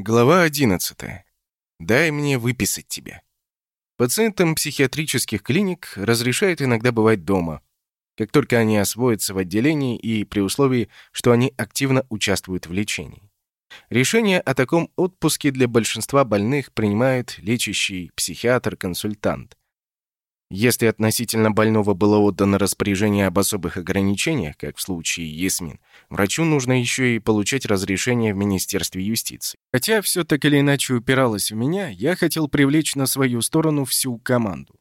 Глава 11. Дай мне выписать тебя. Пациентам психиатрических клиник разрешают иногда бывать дома, как только они освоятся в отделении и при условии, что они активно участвуют в лечении. Решение о таком отпуске для большинства больных принимает лечащий психиатр-консультант, если относительно больного было отдано распоряжение об особых ограничениях, как в случае Ясмин, врачу нужно еще и получать разрешение в Министерстве юстиции. Хотя все так или иначе упиралось в меня, я хотел привлечь на свою сторону всю команду.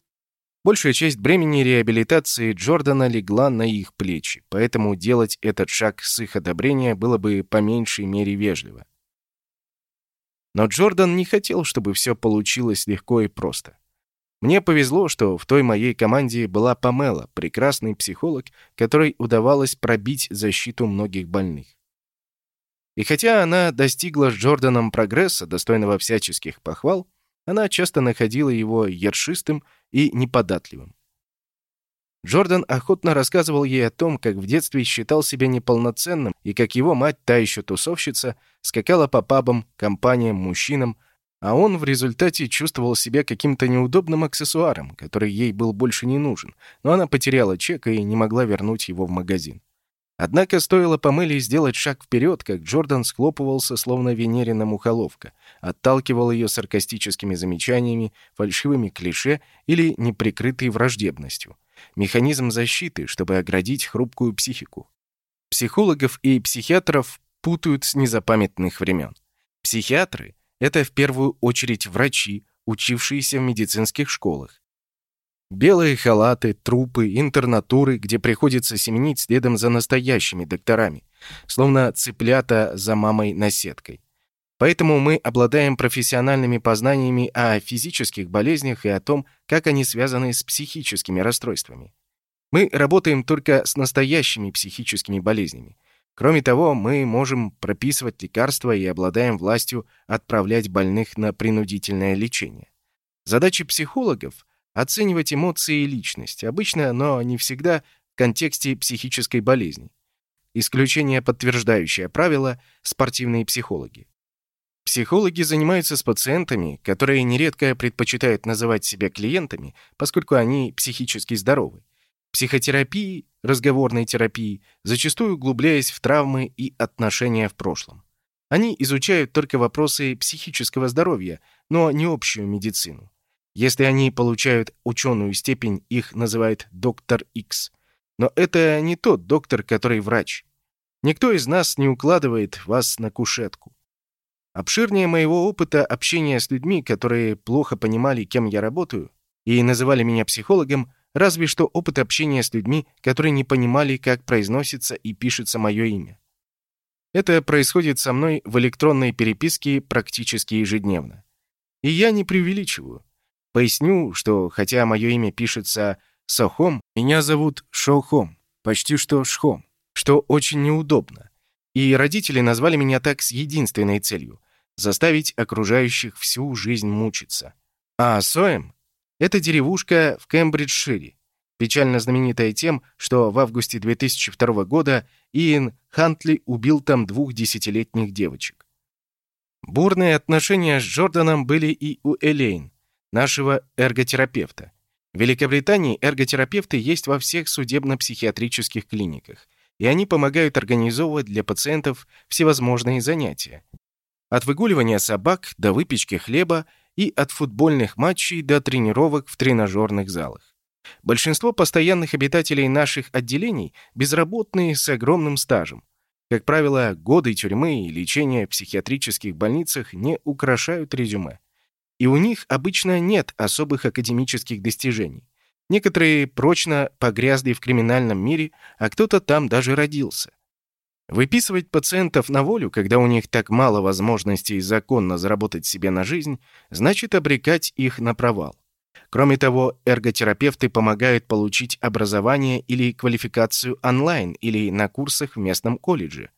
Большая часть бремени реабилитации Джордана легла на их плечи, поэтому делать этот шаг с их одобрения было бы по меньшей мере вежливо. Но Джордан не хотел, чтобы все получилось легко и просто. Мне повезло, что в той моей команде была Памела, прекрасный психолог, которой удавалось пробить защиту многих больных. И хотя она достигла с Джорданом прогресса, достойного всяческих похвал, она часто находила его ершистым и неподатливым. Джордан охотно рассказывал ей о том, как в детстве считал себя неполноценным и как его мать, та еще тусовщица, скакала по пабам, компаниям, мужчинам, а он в результате чувствовал себя каким-то неудобным аксессуаром, который ей был больше не нужен, но она потеряла чек и не могла вернуть его в магазин. Однако стоило Памеле сделать шаг вперед, как Джордан схлопывался, словно венерина мухоловка, отталкивал ее саркастическими замечаниями, фальшивыми клише или неприкрытой враждебностью. Механизм защиты, чтобы оградить хрупкую психику. Психологов и психиатров путают с незапамятных времен. Психиатры это в первую очередь врачи, учившиеся в медицинских школах. Белые халаты, трупы, интернатуры, где приходится семенить следом за настоящими докторами, словно цыплята за мамой-наседкой. Поэтому мы обладаем профессиональными познаниями о физических болезнях и о том, как они связаны с психическими расстройствами. Мы работаем только с настоящими психическими болезнями. Кроме того, мы можем прописывать лекарства и обладаем властью отправлять больных на принудительное лечение. Задача психологов – оценивать эмоции и личность, обычно, но не всегда в контексте психической болезни. Исключение, подтверждающее правило – спортивные психологи. Психологи занимаются с пациентами, которые нередко предпочитают называть себя клиентами, поскольку они психически здоровы психотерапии, разговорной терапии, зачастую углубляясь в травмы и отношения в прошлом. Они изучают только вопросы психического здоровья, но не общую медицину. Если они получают ученую степень, их называют доктор X. Но это не тот доктор, который врач. Никто из нас не укладывает вас на кушетку. Обширнее моего опыта общения с людьми, которые плохо понимали, кем я работаю, и называли меня психологом, Разве что опыт общения с людьми, которые не понимали, как произносится и пишется мое имя. Это происходит со мной в электронной переписке практически ежедневно. И я не преувеличиваю. Поясню, что хотя мое имя пишется Сохом, меня зовут Шохом, почти что Шхом, что очень неудобно. И родители назвали меня так с единственной целью — заставить окружающих всю жизнь мучиться. А Соем это деревушка в Кембриджшире, печально знаменитая тем, что в августе 2002 года Иэн Хантли убил там двух десятилетних девочек. Бурные отношения с Джорданом были и у Элейн, нашего эрготерапевта. В Великобритании эрготерапевты есть во всех судебно-психиатрических клиниках, и они помогают организовывать для пациентов всевозможные занятия. От выгуливания собак до выпечки хлеба и от футбольных матчей до тренировок в тренажерных залах. Большинство постоянных обитателей наших отделений безработные с огромным стажем. Как правило, годы тюрьмы и лечения в психиатрических больницах не украшают резюме. И у них обычно нет особых академических достижений. Некоторые прочно погрязли в криминальном мире, а кто-то там даже родился. Выписывать пациентов на волю, когда у них так мало возможностей законно заработать себе на жизнь, значит обрекать их на провал. Кроме того, эрготерапевты помогают получить образование или квалификацию онлайн или на курсах в местном колледже.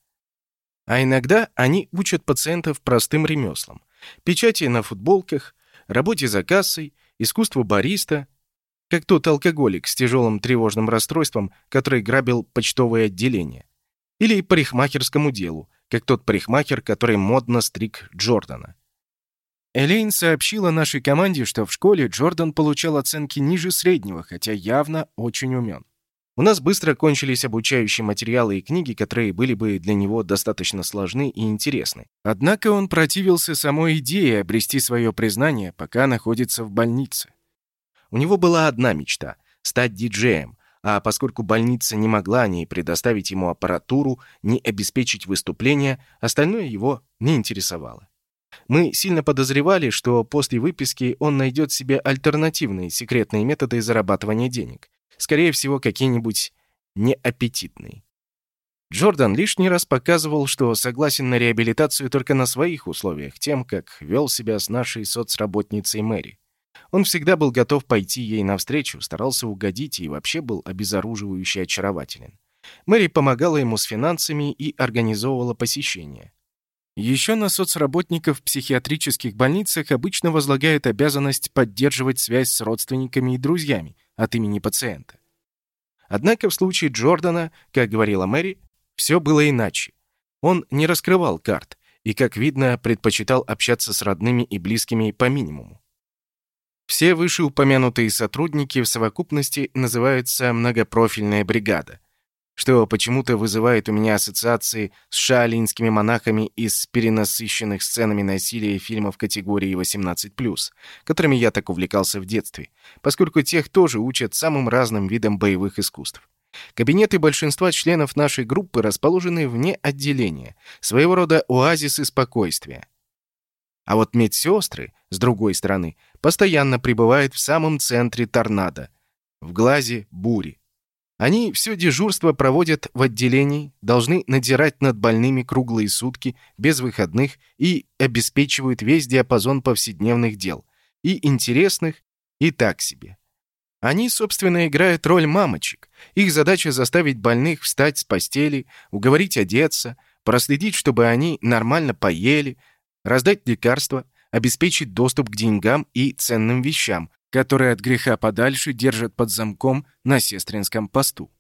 А иногда они учат пациентов простым ремеслам. Печати на футболках, работе за кассой, искусству бариста, как тот алкоголик с тяжелым тревожным расстройством, который грабил почтовое отделение или парикмахерскому делу, как тот парикмахер, который модно стриг Джордана. Элейн сообщила нашей команде, что в школе Джордан получал оценки ниже среднего, хотя явно очень умен. У нас быстро кончились обучающие материалы и книги, которые были бы для него достаточно сложны и интересны. Однако он противился самой идее обрести свое признание, пока находится в больнице. У него была одна мечта — стать диджеем, а поскольку больница не могла ни предоставить ему аппаратуру, ни обеспечить выступление, остальное его не интересовало. Мы сильно подозревали, что после выписки он найдет себе альтернативные секретные методы зарабатывания денег. Скорее всего, какие-нибудь неаппетитные. Джордан лишний раз показывал, что согласен на реабилитацию только на своих условиях, тем, как вел себя с нашей соцработницей Мэри. Он всегда был готов пойти ей навстречу, старался угодить и вообще был обезоруживающе очарователен. Мэри помогала ему с финансами и организовывала посещения. Еще на соцработников в психиатрических больницах обычно возлагают обязанность поддерживать связь с родственниками и друзьями от имени пациента. Однако в случае Джордана, как говорила Мэри, все было иначе. Он не раскрывал карт и, как видно, предпочитал общаться с родными и близкими по минимуму. Все вышеупомянутые сотрудники в совокупности называются многопрофильная бригада, что почему-то вызывает у меня ассоциации с шаолинскими монахами из перенасыщенных сценами насилия фильмов категории 18+, которыми я так увлекался в детстве, поскольку тех тоже учат самым разным видам боевых искусств. Кабинеты большинства членов нашей группы расположены вне отделения, своего рода оазисы спокойствия. А вот медсестры, с другой стороны, постоянно пребывают в самом центре торнадо, в глазе бури. Они все дежурство проводят в отделении, должны надирать над больными круглые сутки, без выходных, и обеспечивают весь диапазон повседневных дел, и интересных, и так себе. Они, собственно, играют роль мамочек. Их задача заставить больных встать с постели, уговорить одеться, проследить, чтобы они нормально поели, раздать лекарства, обеспечить доступ к деньгам и ценным вещам, которые от греха подальше держат под замком на сестринском посту.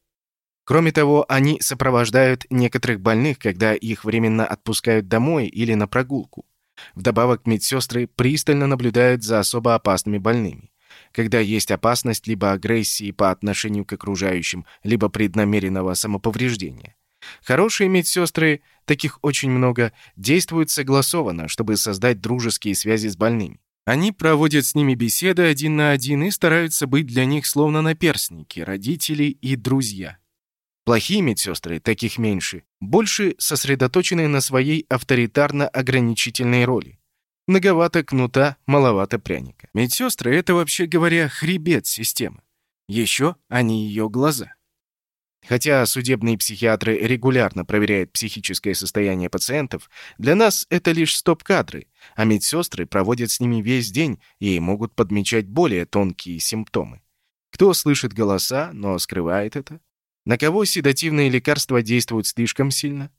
Кроме того, они сопровождают некоторых больных, когда их временно отпускают домой или на прогулку. Вдобавок медсестры пристально наблюдают за особо опасными больными. Когда есть опасность либо агрессии по отношению к окружающим, либо преднамеренного самоповреждения. Хорошие медсестры, таких очень много, действуют согласованно, чтобы создать дружеские связи с больными. Они проводят с ними беседы один на один и стараются быть для них словно наперстники, родители и друзья. Плохие медсестры, таких меньше, больше сосредоточены на своей авторитарно-ограничительной роли. Многовато кнута, маловато пряника. Медсестры — это, вообще говоря, хребет системы. Еще они ее глаза. Хотя судебные психиатры регулярно проверяют психическое состояние пациентов, для нас это лишь стоп-кадры, а медсестры проводят с ними весь день и могут подмечать более тонкие симптомы. Кто слышит голоса, но скрывает это? На кого седативные лекарства действуют слишком сильно?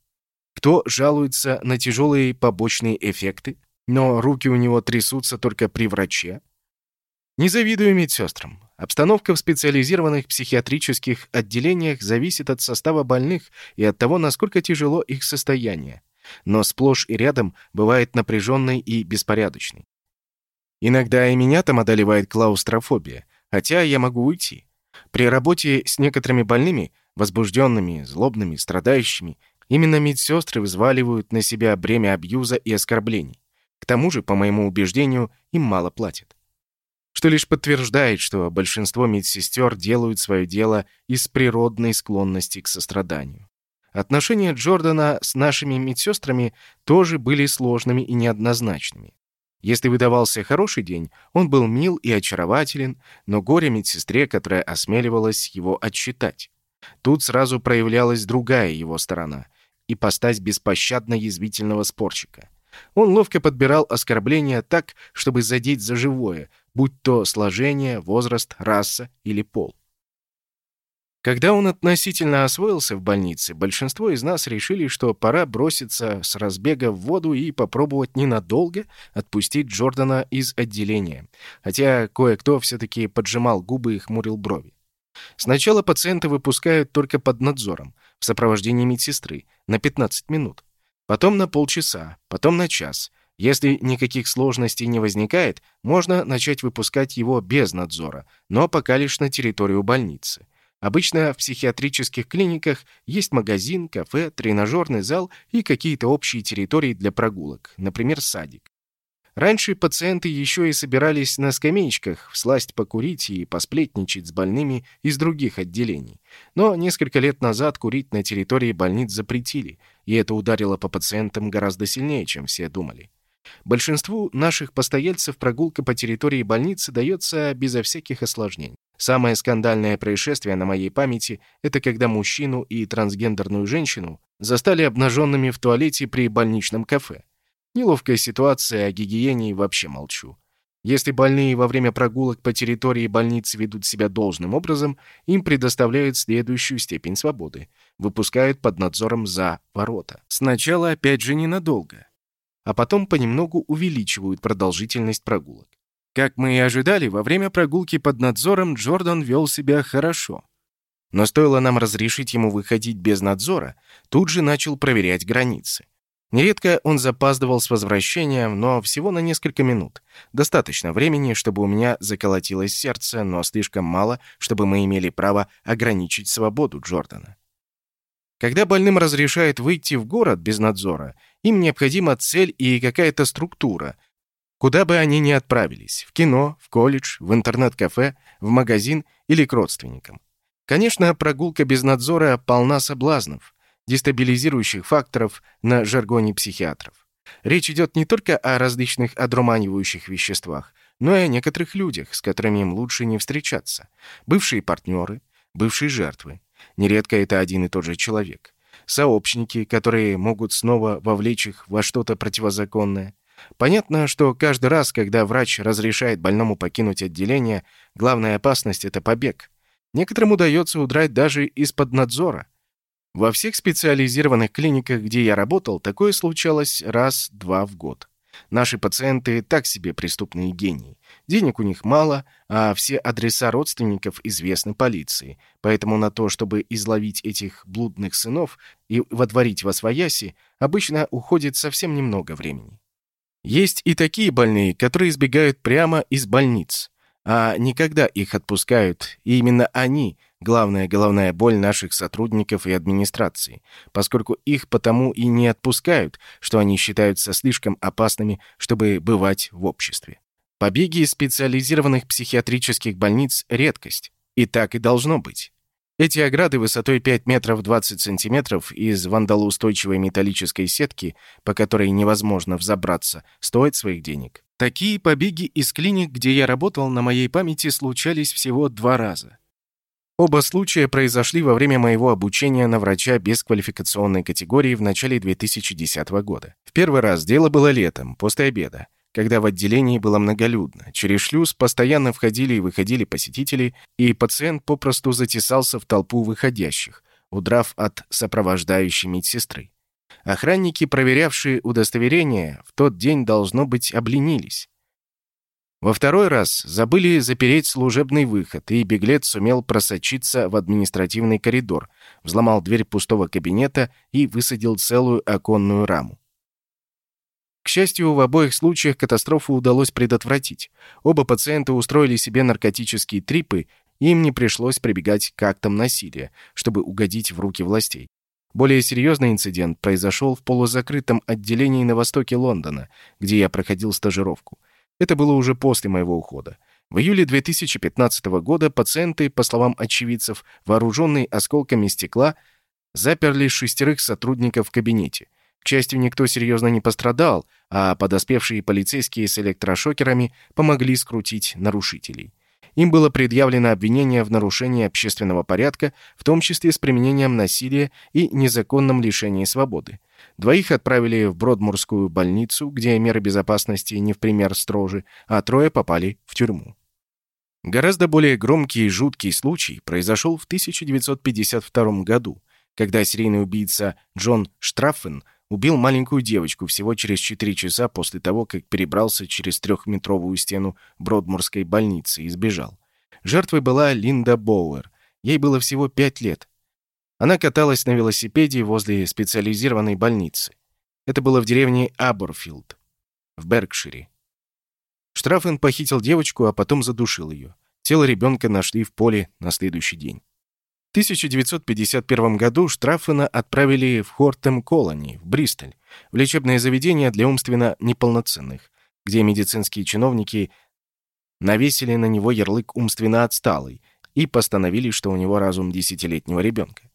Кто жалуется на тяжелые побочные эффекты, но руки у него трясутся только при враче? Не завидую медсестрам. Обстановка в специализированных психиатрических отделениях зависит от состава больных и от того, насколько тяжело их состояние. Но сплошь и рядом бывает напряженной и беспорядочной. Иногда и меня там одолевает клаустрофобия, хотя я могу уйти. При работе с некоторыми больными, возбужденными, злобными, страдающими, именно медсестры взваливают на себя бремя абьюза и оскорблений. К тому же, по моему убеждению, им мало платят что лишь подтверждает, что большинство медсестер делают свое дело из природной склонности к состраданию. Отношения Джордана с нашими медсестрами тоже были сложными и неоднозначными. Если выдавался хороший день, он был мил и очарователен, но горе медсестре, которая осмеливалась его отчитать. Тут сразу проявлялась другая его сторона — ипостась беспощадно язвительного спорщика. Он ловко подбирал оскорбления так, чтобы задеть за живое, будь то сложение, возраст, раса или пол. Когда он относительно освоился в больнице, большинство из нас решили, что пора броситься с разбега в воду и попробовать ненадолго отпустить Джордана из отделения, хотя кое-кто все-таки поджимал губы и хмурил брови. Сначала пациента выпускают только под надзором, в сопровождении медсестры, на 15 минут. потом на полчаса, потом на час. Если никаких сложностей не возникает, можно начать выпускать его без надзора, но пока лишь на территорию больницы. Обычно в психиатрических клиниках есть магазин, кафе, тренажерный зал и какие-то общие территории для прогулок, например, садик. Раньше пациенты еще и собирались на скамеечках всласть покурить и посплетничать с больными из других отделений. Но несколько лет назад курить на территории больниц запретили, и это ударило по пациентам гораздо сильнее, чем все думали. Большинству наших постояльцев прогулка по территории больницы дается безо всяких осложнений. Самое скандальное происшествие на моей памяти – это когда мужчину и трансгендерную женщину застали обнаженными в туалете при больничном кафе. Неловкая ситуация, о гигиене вообще молчу. Если больные во время прогулок по территории больницы ведут себя должным образом, им предоставляют следующую степень свободы. Выпускают под надзором за ворота. Сначала, опять же, ненадолго. А потом понемногу увеличивают продолжительность прогулок. Как мы и ожидали, во время прогулки под надзором Джордан вел себя хорошо. Но стоило нам разрешить ему выходить без надзора, тут же начал проверять границы. Нередко он запаздывал с возвращением, но всего на несколько минут. Достаточно времени, чтобы у меня заколотилось сердце, но слишком мало, чтобы мы имели право ограничить свободу Джордана. Когда больным разрешают выйти в город без надзора, им необходима цель и какая-то структура, куда бы они ни отправились – в кино, в колледж, в интернет-кафе, в магазин или к родственникам. Конечно, прогулка без надзора полна соблазнов – дестабилизирующих факторов на жаргоне психиатров. Речь идет не только о различных одурманивающих веществах, но и о некоторых людях, с которыми им лучше не встречаться. Бывшие партнеры, бывшие жертвы. Нередко это один и тот же человек. Сообщники, которые могут снова вовлечь их во что-то противозаконное. Понятно, что каждый раз, когда врач разрешает больному покинуть отделение, главная опасность — это побег. Некоторым удается удрать даже из-под надзора. Во всех специализированных клиниках, где я работал, такое случалось раз-два в год. Наши пациенты так себе преступные гении. Денег у них мало, а все адреса родственников известны полиции. Поэтому на то, чтобы изловить этих блудных сынов и водворить во свояси, обычно уходит совсем немного времени. Есть и такие больные, которые избегают прямо из больниц, а никогда их отпускают, и именно они – главная головная боль наших сотрудников и администрации, поскольку их потому и не отпускают, что они считаются слишком опасными, чтобы бывать в обществе. Побеги из специализированных психиатрических больниц – редкость. И так и должно быть. Эти ограды высотой 5 метров 20 сантиметров из вандалоустойчивой металлической сетки, по которой невозможно взобраться, стоят своих денег. Такие побеги из клиник, где я работал, на моей памяти случались всего два раза. Оба случая произошли во время моего обучения на врача без квалификационной категории в начале 2010 года. В первый раз дело было летом, после обеда, когда в отделении было многолюдно. Через шлюз постоянно входили и выходили посетители, и пациент попросту затесался в толпу выходящих, удрав от сопровождающей медсестры. Охранники, проверявшие удостоверение, в тот день, должно быть, обленились. Во второй раз забыли запереть служебный выход, и беглец сумел просочиться в административный коридор, взломал дверь пустого кабинета и высадил целую оконную раму. К счастью, в обоих случаях катастрофу удалось предотвратить. Оба пациента устроили себе наркотические трипы, и им не пришлось прибегать к актам насилия, чтобы угодить в руки властей. Более серьезный инцидент произошел в полузакрытом отделении на востоке Лондона, где я проходил стажировку – это было уже после моего ухода. В июле 2015 года пациенты, по словам очевидцев, вооруженные осколками стекла, заперли шестерых сотрудников в кабинете. К счастью, никто серьезно не пострадал, а подоспевшие полицейские с электрошокерами помогли скрутить нарушителей. Им было предъявлено обвинение в нарушении общественного порядка, в том числе с применением насилия и незаконном лишении свободы. Двоих отправили в Бродмурскую больницу, где меры безопасности не в пример строже, а трое попали в тюрьму. Гораздо более громкий и жуткий случай произошел в 1952 году, когда серийный убийца Джон Штраффен убил маленькую девочку всего через 4 часа после того, как перебрался через трехметровую стену Бродмурской больницы и сбежал. Жертвой была Линда Боуэр. Ей было всего 5 лет. Она каталась на велосипеде возле специализированной больницы. Это было в деревне Аборфилд, в Беркшире. Штрафен похитил девочку, а потом задушил ее. Тело ребенка нашли в поле на следующий день. В 1951 году Штрафена отправили в Хортем Колони, в Бристоль, в лечебное заведение для умственно неполноценных, где медицинские чиновники навесили на него ярлык «умственно отсталый» и постановили, что у него разум десятилетнего ребенка.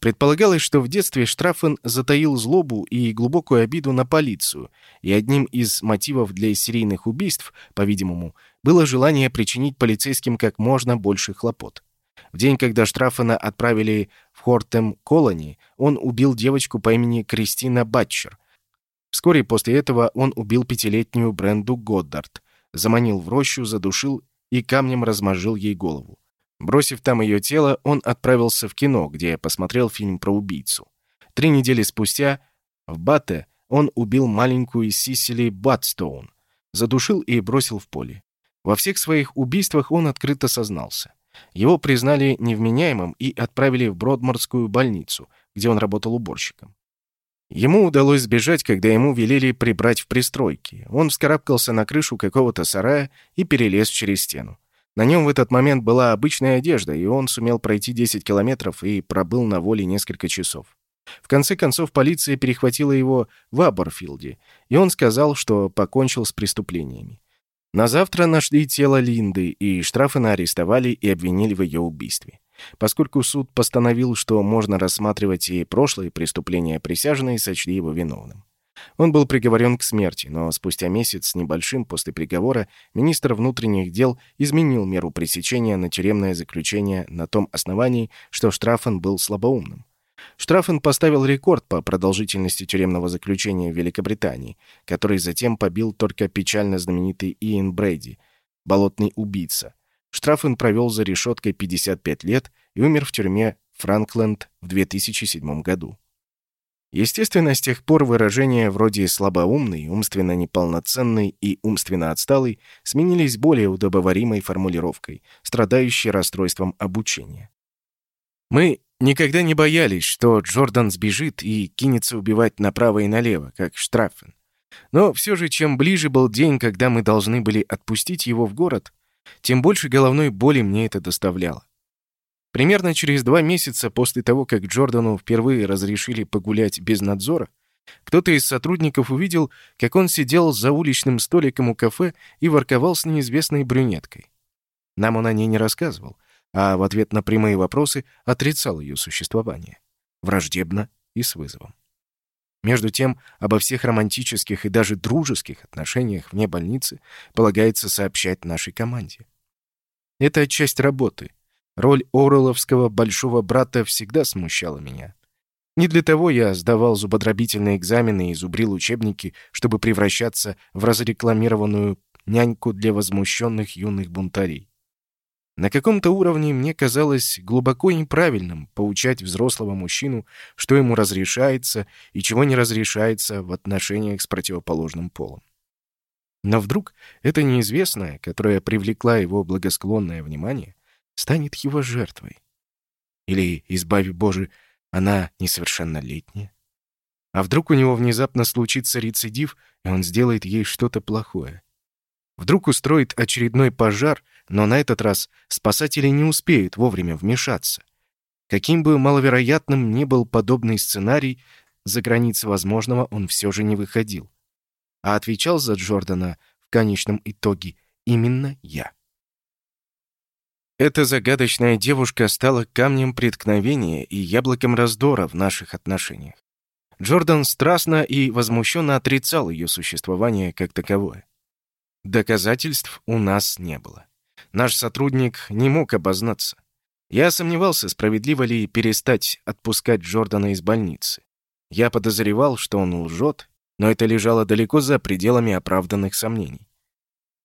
Предполагалось, что в детстве Штрафен затаил злобу и глубокую обиду на полицию, и одним из мотивов для серийных убийств, по-видимому, было желание причинить полицейским как можно больше хлопот. В день, когда Штрафена отправили в Хортем Колони, он убил девочку по имени Кристина Батчер. Вскоре после этого он убил пятилетнюю Бренду Годдард, заманил в рощу, задушил и камнем размозжил ей голову. Бросив там ее тело, он отправился в кино, где посмотрел фильм про убийцу. Три недели спустя в Батте он убил маленькую Сисили Батстоун, задушил и бросил в поле. Во всех своих убийствах он открыто сознался. Его признали невменяемым и отправили в Бродморскую больницу, где он работал уборщиком. Ему удалось сбежать, когда ему велели прибрать в пристройке. Он вскарабкался на крышу какого-то сарая и перелез через стену. На нем в этот момент была обычная одежда, и он сумел пройти 10 километров и пробыл на воле несколько часов. В конце концов, полиция перехватила его в Аборфилде, и он сказал, что покончил с преступлениями. На завтра нашли тело Линды, и Штрафена арестовали и обвинили в ее убийстве. Поскольку суд постановил, что можно рассматривать и прошлые преступления, присяжные сочли его виновным. Он был приговорен к смерти, но спустя месяц с небольшим после приговора министр внутренних дел изменил меру пресечения на тюремное заключение на том основании, что Штрафен был слабоумным. Штрафен поставил рекорд по продолжительности тюремного заключения в Великобритании, который затем побил только печально знаменитый Иэн Брейди, болотный убийца. Штрафен провел за решеткой 55 лет и умер в тюрьме Франкленд в 2007 году. Естественно, с тех пор выражения вроде «слабоумный», «умственно неполноценный» и «умственно отсталый» сменились более удобоваримой формулировкой, страдающей расстройством обучения. Мы никогда не боялись, что Джордан сбежит и кинется убивать направо и налево, как Штраффен. Но все же, чем ближе был день, когда мы должны были отпустить его в город, тем больше головной боли мне это доставляло. Примерно через два месяца после того, как Джордану впервые разрешили погулять без надзора, кто-то из сотрудников увидел, как он сидел за уличным столиком у кафе и ворковал с неизвестной брюнеткой. Нам он о ней не рассказывал, а в ответ на прямые вопросы отрицал ее существование. Враждебно и с вызовом. Между тем, обо всех романтических и даже дружеских отношениях вне больницы полагается сообщать нашей команде. Это часть работы, Роль Оруэлловского большого брата всегда смущала меня. Не для того я сдавал зубодробительные экзамены и зубрил учебники, чтобы превращаться в разрекламированную няньку для возмущенных юных бунтарей. На каком-то уровне мне казалось глубоко неправильным поучать взрослого мужчину, что ему разрешается и чего не разрешается в отношениях с противоположным полом. Но вдруг это неизвестное, которое привлекла его благосклонное внимание, станет его жертвой. Или, избави Боже, она несовершеннолетняя. А вдруг у него внезапно случится рецидив, и он сделает ей что-то плохое? Вдруг устроит очередной пожар, но на этот раз спасатели не успеют вовремя вмешаться. Каким бы маловероятным ни был подобный сценарий, за границы возможного он все же не выходил. А отвечал за Джордана в конечном итоге именно я. Эта загадочная девушка стала камнем преткновения и яблоком раздора в наших отношениях. Джордан страстно и возмущенно отрицал ее существование как таковое. Доказательств у нас не было. Наш сотрудник не мог обознаться. Я сомневался, справедливо ли перестать отпускать Джордана из больницы. Я подозревал, что он лжет, но это лежало далеко за пределами оправданных сомнений.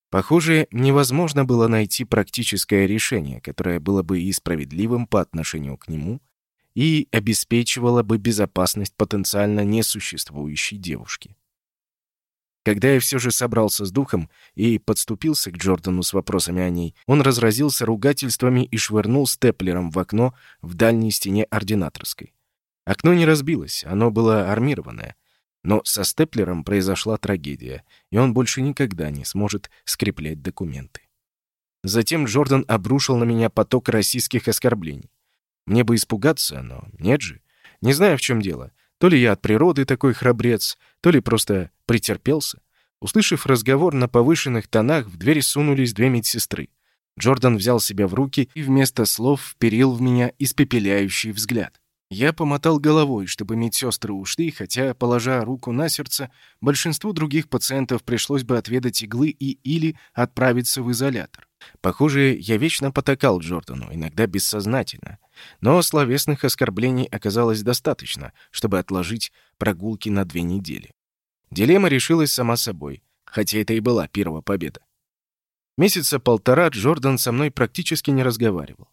Похоже, невозможно было найти практическое решение, которое было бы и справедливым по отношению к нему, и обеспечивало бы безопасность потенциально несуществующей девушки. Когда я все же собрался с духом и подступился к Джордану с вопросами о ней, он разразился ругательствами и швырнул степлером в окно в дальней стене ординаторской. Окно не разбилось, оно было армированное. Но со степлером произошла трагедия, и он больше никогда не сможет скреплять документы. Затем Джордан обрушил на меня поток российских оскорблений. Мне бы испугаться, но нет же. Не знаю, в чем дело. То ли я от природы такой храбрец, то ли просто претерпелся. Услышав разговор на повышенных тонах, в дверь сунулись две медсестры. Джордан взял себя в руки и вместо слов вперил в меня испепеляющий взгляд. Я помотал головой, чтобы медсестры ушли, хотя, положа руку на сердце, большинству других пациентов пришлось бы отведать иглы и или отправиться в изолятор. Похоже, я вечно потакал Джордану, иногда бессознательно. Но словесных оскорблений оказалось достаточно, чтобы отложить прогулки на две недели. Дилемма решилась сама собой, хотя это и была первая победа. Месяца полтора Джордан со мной практически не разговаривал.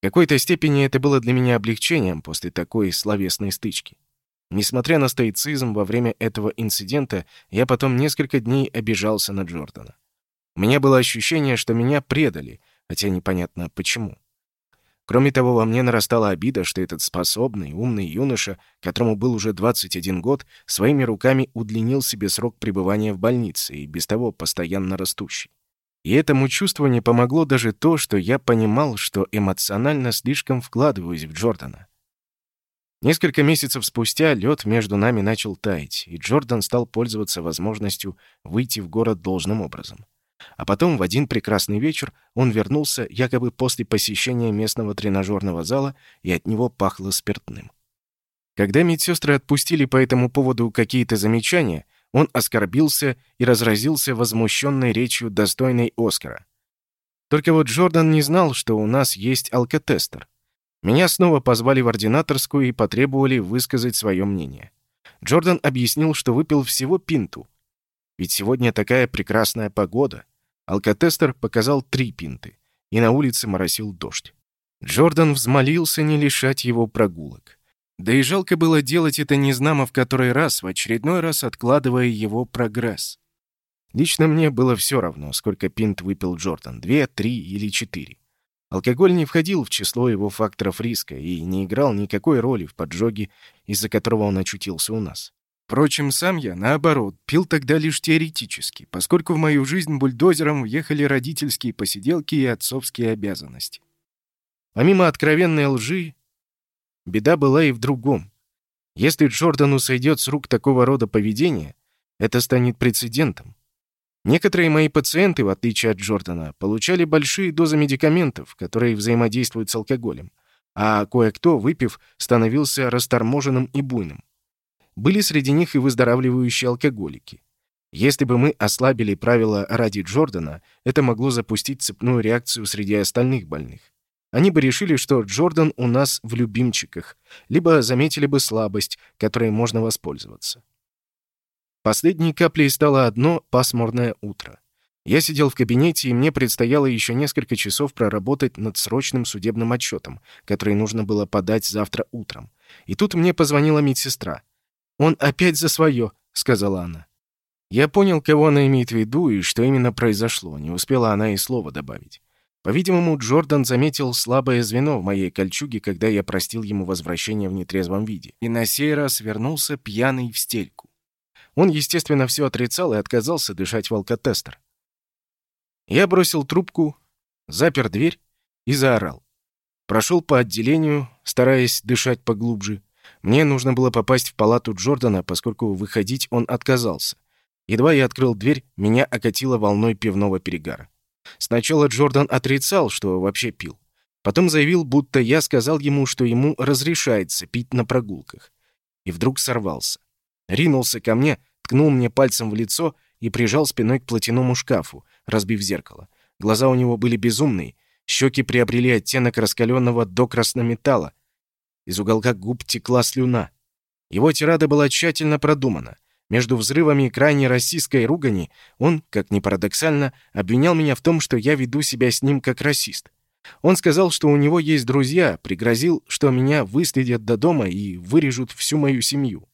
В какой-то степени это было для меня облегчением после такой словесной стычки. Несмотря на стоицизм во время этого инцидента, я потом несколько дней обижался на Джордана. Меня было ощущение, что меня предали, хотя непонятно почему. Кроме того, во мне нарастала обида, что этот способный, умный юноша, которому был уже 21 год, своими руками удлинил себе срок пребывания в больнице и без того постоянно растущий. И этому чувству не помогло даже то, что я понимал, что эмоционально слишком вкладываюсь в Джордана. Несколько месяцев спустя лед между нами начал таять, и Джордан стал пользоваться возможностью выйти в город должным образом. А потом, в один прекрасный вечер, он вернулся якобы после посещения местного тренажерного зала, и от него пахло спиртным. Когда медсестры отпустили по этому поводу какие-то замечания, он оскорбился и разразился возмущенной речью, достойной Оскара. Только вот Джордан не знал, что у нас есть алкотестер. Меня снова позвали в ординаторскую и потребовали высказать свое мнение. Джордан объяснил, что выпил всего пинту. Ведь сегодня такая прекрасная погода. Алкотестер показал три пинты, и на улице моросил дождь. Джордан взмолился не лишать его прогулок. Да и жалко было делать это незнамо в который раз, в очередной раз откладывая его прогресс. Лично мне было все равно, сколько пинт выпил Джордан, две, три или четыре. Алкоголь не входил в число его факторов риска и не играл никакой роли в поджоге, из-за которого он очутился у нас. Впрочем, сам я, наоборот, пил тогда лишь теоретически, поскольку в мою жизнь бульдозером въехали родительские посиделки и отцовские обязанности. Помимо откровенной лжи, Беда была и в другом. Если Джордану сойдет с рук такого рода поведения, это станет прецедентом. Некоторые мои пациенты, в отличие от Джордана, получали большие дозы медикаментов, которые взаимодействуют с алкоголем, а кое-кто, выпив, становился расторможенным и буйным. Были среди них и выздоравливающие алкоголики. Если бы мы ослабили правила ради Джордана, это могло запустить цепную реакцию среди остальных больных. Они бы решили, что Джордан у нас в любимчиках, либо заметили бы слабость, которой можно воспользоваться. Последней каплей стало одно пасмурное утро. Я сидел в кабинете, и мне предстояло еще несколько часов проработать над срочным судебным отчетом, который нужно было подать завтра утром. И тут мне позвонила медсестра. «Он опять за свое», — сказала она. Я понял, кого она имеет в виду и что именно произошло. Не успела она и слова добавить. По-видимому, Джордан заметил слабое звено в моей кольчуге, когда я простил ему возвращение в нетрезвом виде, и на сей раз вернулся пьяный в стельку. Он, естественно, все отрицал и отказался дышать в алкотестер. Я бросил трубку, запер дверь и заорал. Прошел по отделению, стараясь дышать поглубже. Мне нужно было попасть в палату Джордана, поскольку выходить он отказался. Едва я открыл дверь, меня окатило волной пивного перегара. Сначала Джордан отрицал, что вообще пил. Потом заявил, будто я сказал ему, что ему разрешается пить на прогулках. И вдруг сорвался. Ринулся ко мне, ткнул мне пальцем в лицо и прижал спиной к платяному шкафу, разбив зеркало. Глаза у него были безумные, щеки приобрели оттенок раскаленного до краснометалла. Из уголка губ текла слюна. Его тирада была тщательно продумана — между взрывами крайне российской ругани он, как ни парадоксально, обвинял меня в том, что я веду себя с ним как расист. Он сказал, что у него есть друзья, пригрозил, что меня выследят до дома и вырежут всю мою семью.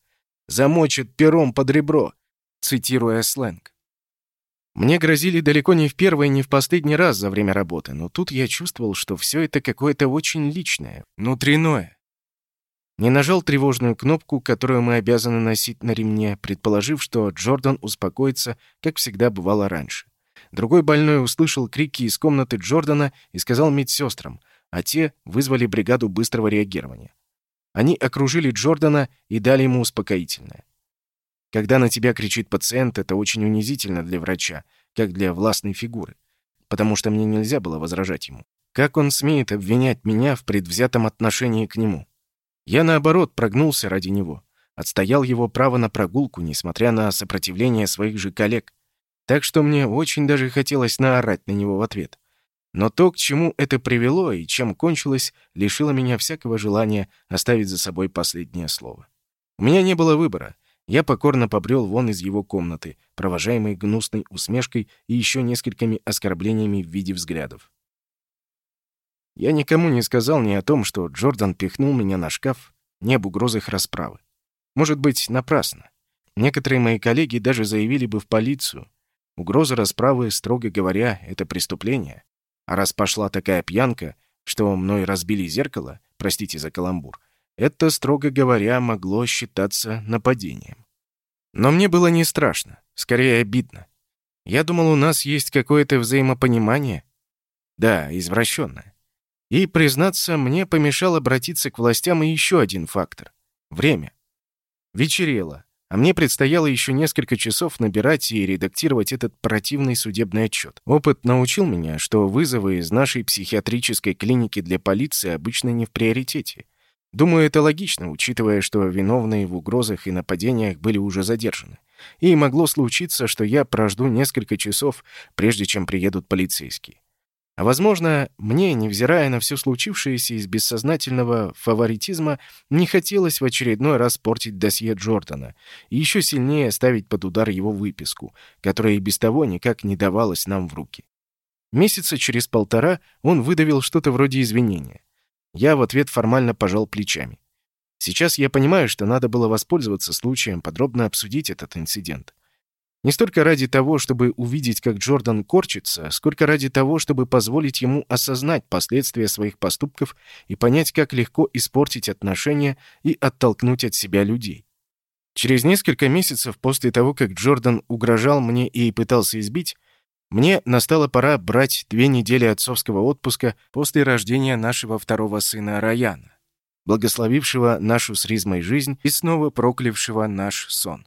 «Замочат пером под ребро», цитируя сленг. Мне грозили далеко не в первый, не в последний раз за время работы, но тут я чувствовал, что все это какое-то очень личное, внутреннее. Не нажал тревожную кнопку, которую мы обязаны носить на ремне, предположив, что Джордан успокоится, как всегда бывало раньше. Другой больной услышал крики из комнаты Джордана и сказал медсестрам, а те вызвали бригаду быстрого реагирования. Они окружили Джордана и дали ему успокоительное. Когда на тебя кричит пациент, это очень унизительно для врача, как для властной фигуры, потому что мне нельзя было возражать ему. Как он смеет обвинять меня в предвзятом отношении к нему? Я, наоборот, прогнулся ради него. Отстоял его право на прогулку, несмотря на сопротивление своих же коллег. Так что мне очень даже хотелось наорать на него в ответ. Но то, к чему это привело и чем кончилось, лишило меня всякого желания оставить за собой последнее слово. У меня не было выбора. Я покорно побрел вон из его комнаты, провожаемый гнусной усмешкой и еще несколькими оскорблениями в виде взглядов. Я никому не сказал ни о том, что Джордан пихнул меня на шкаф, ни об угрозах расправы. Может быть, напрасно. Некоторые мои коллеги даже заявили бы в полицию. Угроза расправы, строго говоря, это преступление. А раз пошла такая пьянка, что мной разбили зеркало, простите за каламбур, это, строго говоря, могло считаться нападением. Но мне было не страшно, скорее обидно. Я думал, у нас есть какое-то взаимопонимание. Да, извращенное. И, признаться, мне помешал обратиться к властям и еще один фактор — время. Вечерело, а мне предстояло еще несколько часов набирать и редактировать этот противный судебный отчет. Опыт научил меня, что вызовы из нашей психиатрической клиники для полиции обычно не в приоритете. Думаю, это логично, учитывая, что виновные в угрозах и нападениях были уже задержаны. И могло случиться, что я прожду несколько часов, прежде чем приедут полицейские. А возможно, мне, невзирая на все случившееся из бессознательного фаворитизма, не хотелось в очередной раз портить досье Джордана и еще сильнее ставить под удар его выписку, которая и без того никак не давалась нам в руки. Месяца через полтора он выдавил что-то вроде извинения. Я в ответ формально пожал плечами. Сейчас я понимаю, что надо было воспользоваться случаем, подробно обсудить этот инцидент. Не столько ради того, чтобы увидеть, как Джордан корчится, сколько ради того, чтобы позволить ему осознать последствия своих поступков и понять, как легко испортить отношения и оттолкнуть от себя людей. Через несколько месяцев после того, как Джордан угрожал мне и пытался избить, мне настала пора брать две недели отцовского отпуска после рождения нашего второго сына Раяна, благословившего нашу с Ризмой жизнь и снова проклявшего наш сон.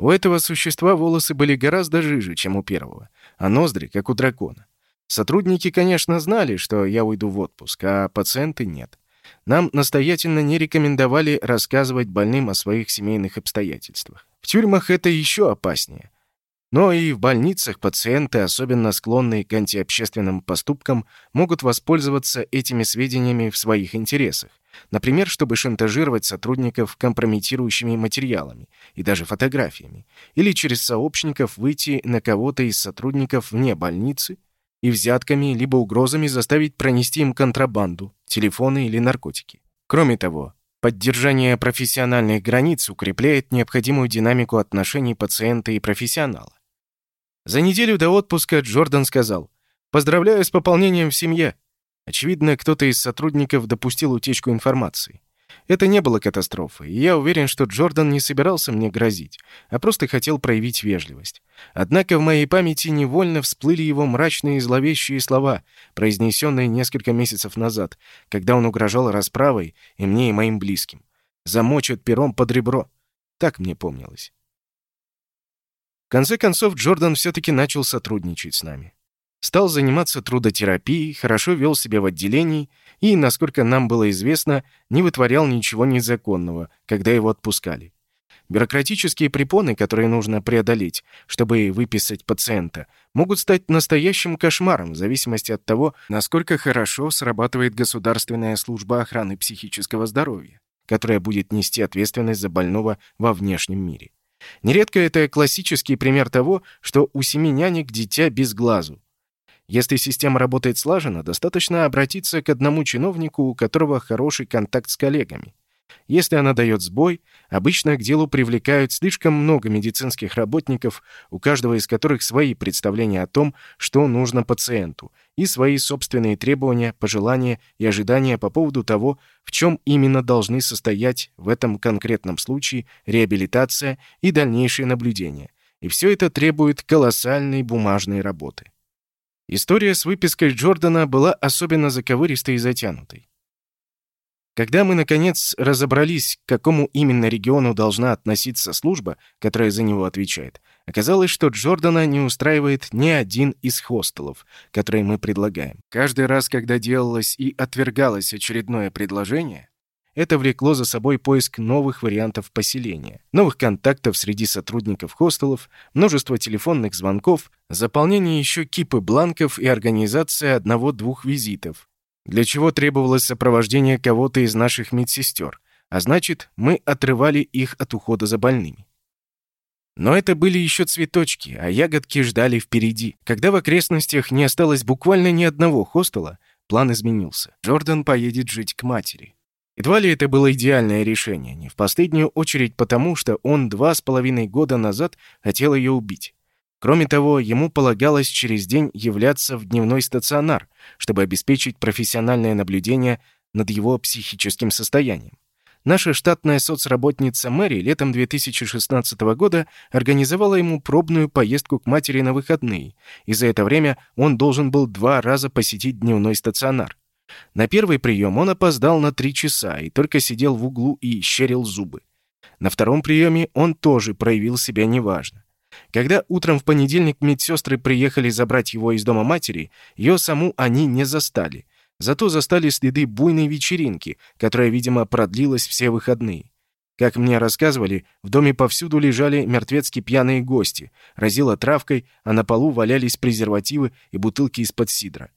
У этого существа волосы были гораздо жиже, чем у первого, а ноздри, как у дракона. Сотрудники, конечно, знали, что я уйду в отпуск, а пациенты нет. Нам настоятельно не рекомендовали рассказывать больным о своих семейных обстоятельствах. В тюрьмах это еще опаснее. Но и в больницах пациенты, особенно склонные к антиобщественным поступкам, могут воспользоваться этими сведениями в своих интересах. Например, чтобы шантажировать сотрудников компрометирующими материалами и даже фотографиями, или через сообщников выйти на кого-то из сотрудников вне больницы и взятками либо угрозами заставить пронести им контрабанду, телефоны или наркотики. Кроме того, поддержание профессиональных границ укрепляет необходимую динамику отношений пациента и профессионала. За неделю до отпуска Джордан сказал «Поздравляю с пополнением в семье. Очевидно, кто-то из сотрудников допустил утечку информации. Это не было катастрофой, и я уверен, что Джордан не собирался мне грозить, а просто хотел проявить вежливость. Однако в моей памяти невольно всплыли его мрачные и зловещие слова, произнесенные несколько месяцев назад, когда он угрожал расправой и мне, и моим близким. «Замочат пером под ребро». Так мне помнилось. В конце концов, Джордан все-таки начал сотрудничать с нами. Стал заниматься трудотерапией, хорошо вел себя в отделении и, насколько нам было известно, не вытворял ничего незаконного, когда его отпускали. Бюрократические препоны, которые нужно преодолеть, чтобы выписать пациента, могут стать настоящим кошмаром в зависимости от того, насколько хорошо срабатывает государственная служба охраны психического здоровья, которая будет нести ответственность за больного во внешнем мире. Нередко это классический пример того, что у семи нянек дитя без глазу, если система работает слаженно, достаточно обратиться к одному чиновнику, у которого хороший контакт с коллегами. Если она дает сбой, обычно к делу привлекают слишком много медицинских работников, у каждого из которых свои представления о том, что нужно пациенту, и свои собственные требования, пожелания и ожидания по поводу того, в чем именно должны состоять в этом конкретном случае реабилитация и дальнейшее наблюдение. И все это требует колоссальной бумажной работы. История с выпиской Джордана была особенно заковыристой и затянутой. Когда мы, наконец, разобрались, к какому именно региону должна относиться служба, которая за него отвечает, оказалось, что Джордана не устраивает ни один из хостелов, которые мы предлагаем. Каждый раз, когда делалось и отвергалось очередное предложение, это влекло за собой поиск новых вариантов поселения, новых контактов среди сотрудников хостелов, множество телефонных звонков, заполнение еще кипы бланков и организация одного-двух визитов, для чего требовалось сопровождение кого-то из наших медсестер, а значит, мы отрывали их от ухода за больными. Но это были еще цветочки, а ягодки ждали впереди. Когда в окрестностях не осталось буквально ни одного хостела, план изменился. Джордан поедет жить к матери. Едва ли это было идеальное решение, не в последнюю очередь потому, что он два с половиной года назад хотел ее убить. Кроме того, ему полагалось через день являться в дневной стационар, чтобы обеспечить профессиональное наблюдение над его психическим состоянием. Наша штатная соцработница Мэри летом 2016 года организовала ему пробную поездку к матери на выходные, и за это время он должен был два раза посетить дневной стационар. На первый прием он опоздал на три часа и только сидел в углу и щерил зубы. На втором приеме он тоже проявил себя неважно. Когда утром в понедельник медсестры приехали забрать его из дома матери, ее саму они не застали. Зато застали следы буйной вечеринки, которая, видимо, продлилась все выходные. Как мне рассказывали, в доме повсюду лежали мертвецки пьяные гости, разило травкой, а на полу валялись презервативы и бутылки из-под сидра.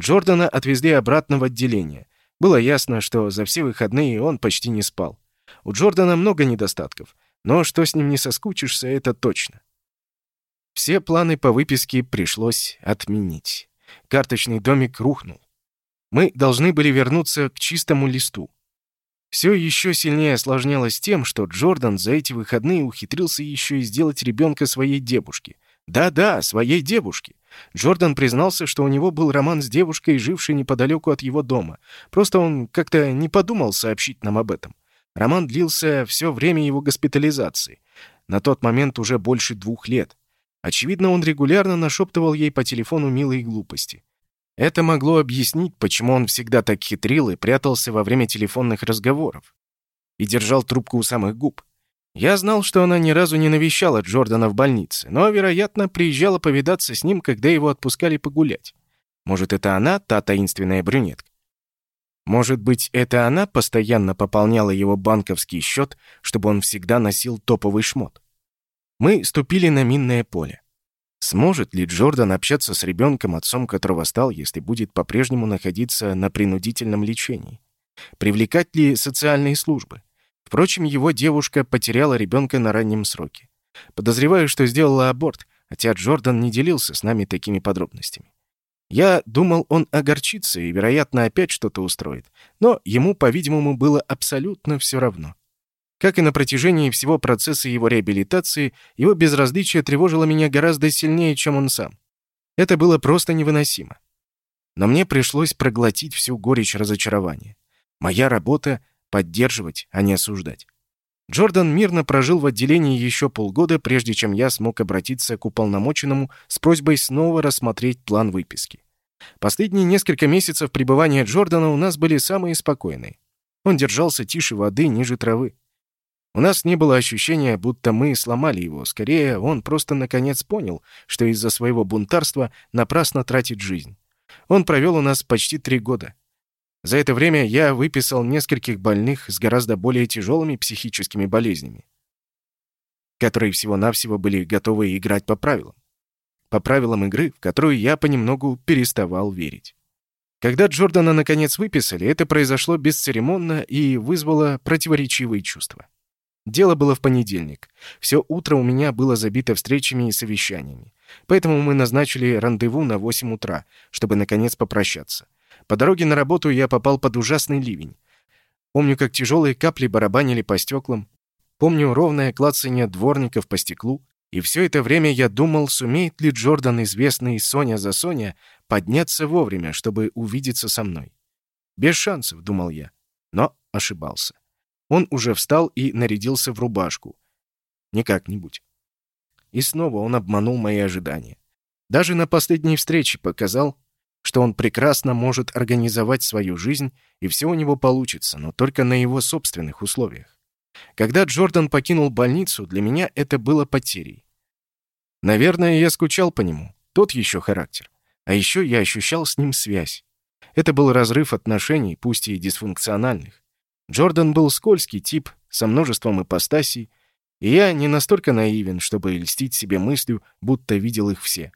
Джордана отвезли обратно в отделение. Было ясно, что за все выходные он почти не спал. У Джордана много недостатков, но что с ним не соскучишься, это точно. Все планы по выписке пришлось отменить. Карточный домик рухнул. Мы должны были вернуться к чистому листу. Все еще сильнее осложнялось тем, что Джордан за эти выходные ухитрился еще и сделать ребенка своей девушки. Да-да, своей девушки. Джордан признался, что у него был роман с девушкой, жившей неподалеку от его дома. Просто он как-то не подумал сообщить нам об этом. Роман длился все время его госпитализации. На тот момент уже больше двух лет. Очевидно, он регулярно нашептывал ей по телефону милые глупости. Это могло объяснить, почему он всегда так хитрил и прятался во время телефонных разговоров. И держал трубку у самых губ. Я знал, что она ни разу не навещала Джордана в больнице, но, вероятно, приезжала повидаться с ним, когда его отпускали погулять. Может, это она, та таинственная брюнетка? Может быть, это она постоянно пополняла его банковский счет, чтобы он всегда носил топовый шмот? Мы ступили на минное поле. Сможет ли Джордан общаться с ребенком, отцом которого стал, если будет по-прежнему находиться на принудительном лечении? Привлекать ли социальные службы? Впрочем, его девушка потеряла ребенка на раннем сроке. Подозреваю, что сделала аборт, хотя Джордан не делился с нами такими подробностями. Я думал, он огорчится и, вероятно, опять что-то устроит, но ему, по-видимому, было абсолютно все равно. Как и на протяжении всего процесса его реабилитации, его безразличие тревожило меня гораздо сильнее, чем он сам. Это было просто невыносимо. Но мне пришлось проглотить всю горечь разочарования. Моя работа — поддерживать, а не осуждать. Джордан мирно прожил в отделении еще полгода, прежде чем я смог обратиться к уполномоченному с просьбой снова рассмотреть план выписки. Последние несколько месяцев пребывания Джордана у нас были самые спокойные. Он держался тише воды, ниже травы. У нас не было ощущения, будто мы сломали его. Скорее, он просто наконец понял, что из-за своего бунтарства напрасно тратит жизнь. Он провел у нас почти три года. За это время я выписал нескольких больных с гораздо более тяжелыми психическими болезнями, которые всего-навсего были готовы играть по правилам. По правилам игры, в которую я понемногу переставал верить. Когда Джордана наконец выписали, это произошло бесцеремонно и вызвало противоречивые чувства. Дело было в понедельник. Все утро у меня было забито встречами и совещаниями. Поэтому мы назначили рандеву на 8 утра, чтобы наконец попрощаться. По дороге на работу я попал под ужасный ливень. Помню, как тяжелые капли барабанили по стеклам. Помню ровное клацание дворников по стеклу. И все это время я думал, сумеет ли Джордан, известный Соня за Соня, подняться вовремя, чтобы увидеться со мной. Без шансов, думал я. Но ошибался. Он уже встал и нарядился в рубашку. Не как-нибудь. И снова он обманул мои ожидания. Даже на последней встрече показал, что он прекрасно может организовать свою жизнь, и все у него получится, но только на его собственных условиях. Когда Джордан покинул больницу, для меня это было потерей. Наверное, я скучал по нему. Тот еще характер. А еще я ощущал с ним связь. Это был разрыв отношений, пусть и дисфункциональных. Джордан был скользкий тип, со множеством ипостасей, и я не настолько наивен, чтобы льстить себе мыслью, будто видел их все.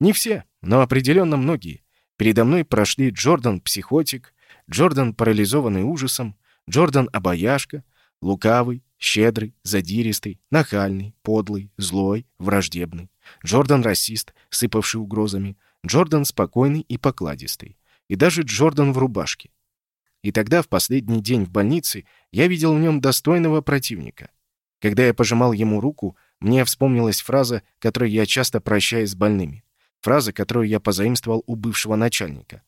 Не все, но определенно многие. Передо мной прошли Джордан-психотик, Джордан, парализованный ужасом, Джордан-обаяшка, лукавый, щедрый, задиристый, нахальный, подлый, злой, враждебный, Джордан-расист, сыпавший угрозами, Джордан спокойный и покладистый, и даже Джордан в рубашке. И тогда, в последний день в больнице, я видел в нем достойного противника. Когда я пожимал ему руку, мне вспомнилась фраза, которой я часто прощаюсь с больными. Фраза, которую я позаимствовал у бывшего начальника.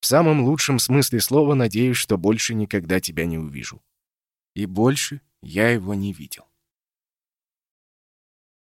В самом лучшем смысле слова надеюсь, что больше никогда тебя не увижу. И больше я его не видел.